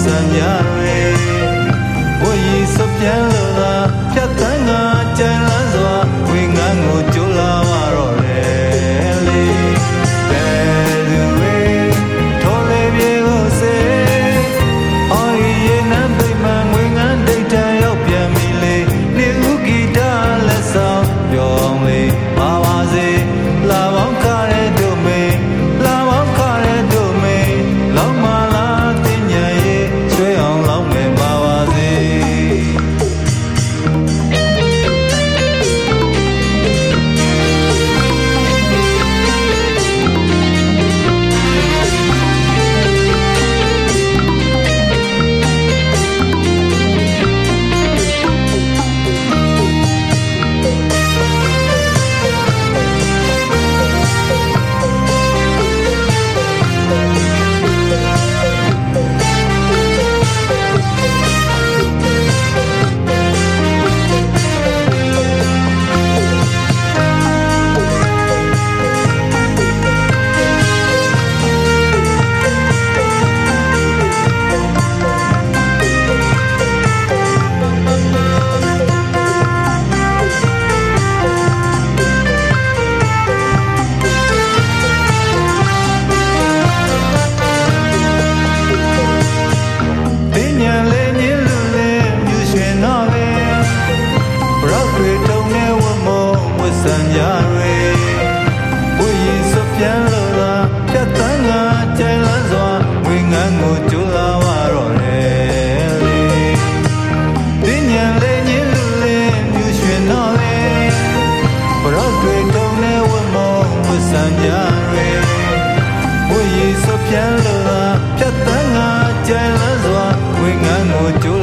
三一 တွေ့တုံနဲ့ဝမောဝဆံကြရဲဘိုးရီဆိုပြန်လို့ဖြတ်တန်းငါကြိုင်လန်းစွာဝေငန်းကိုကြိုး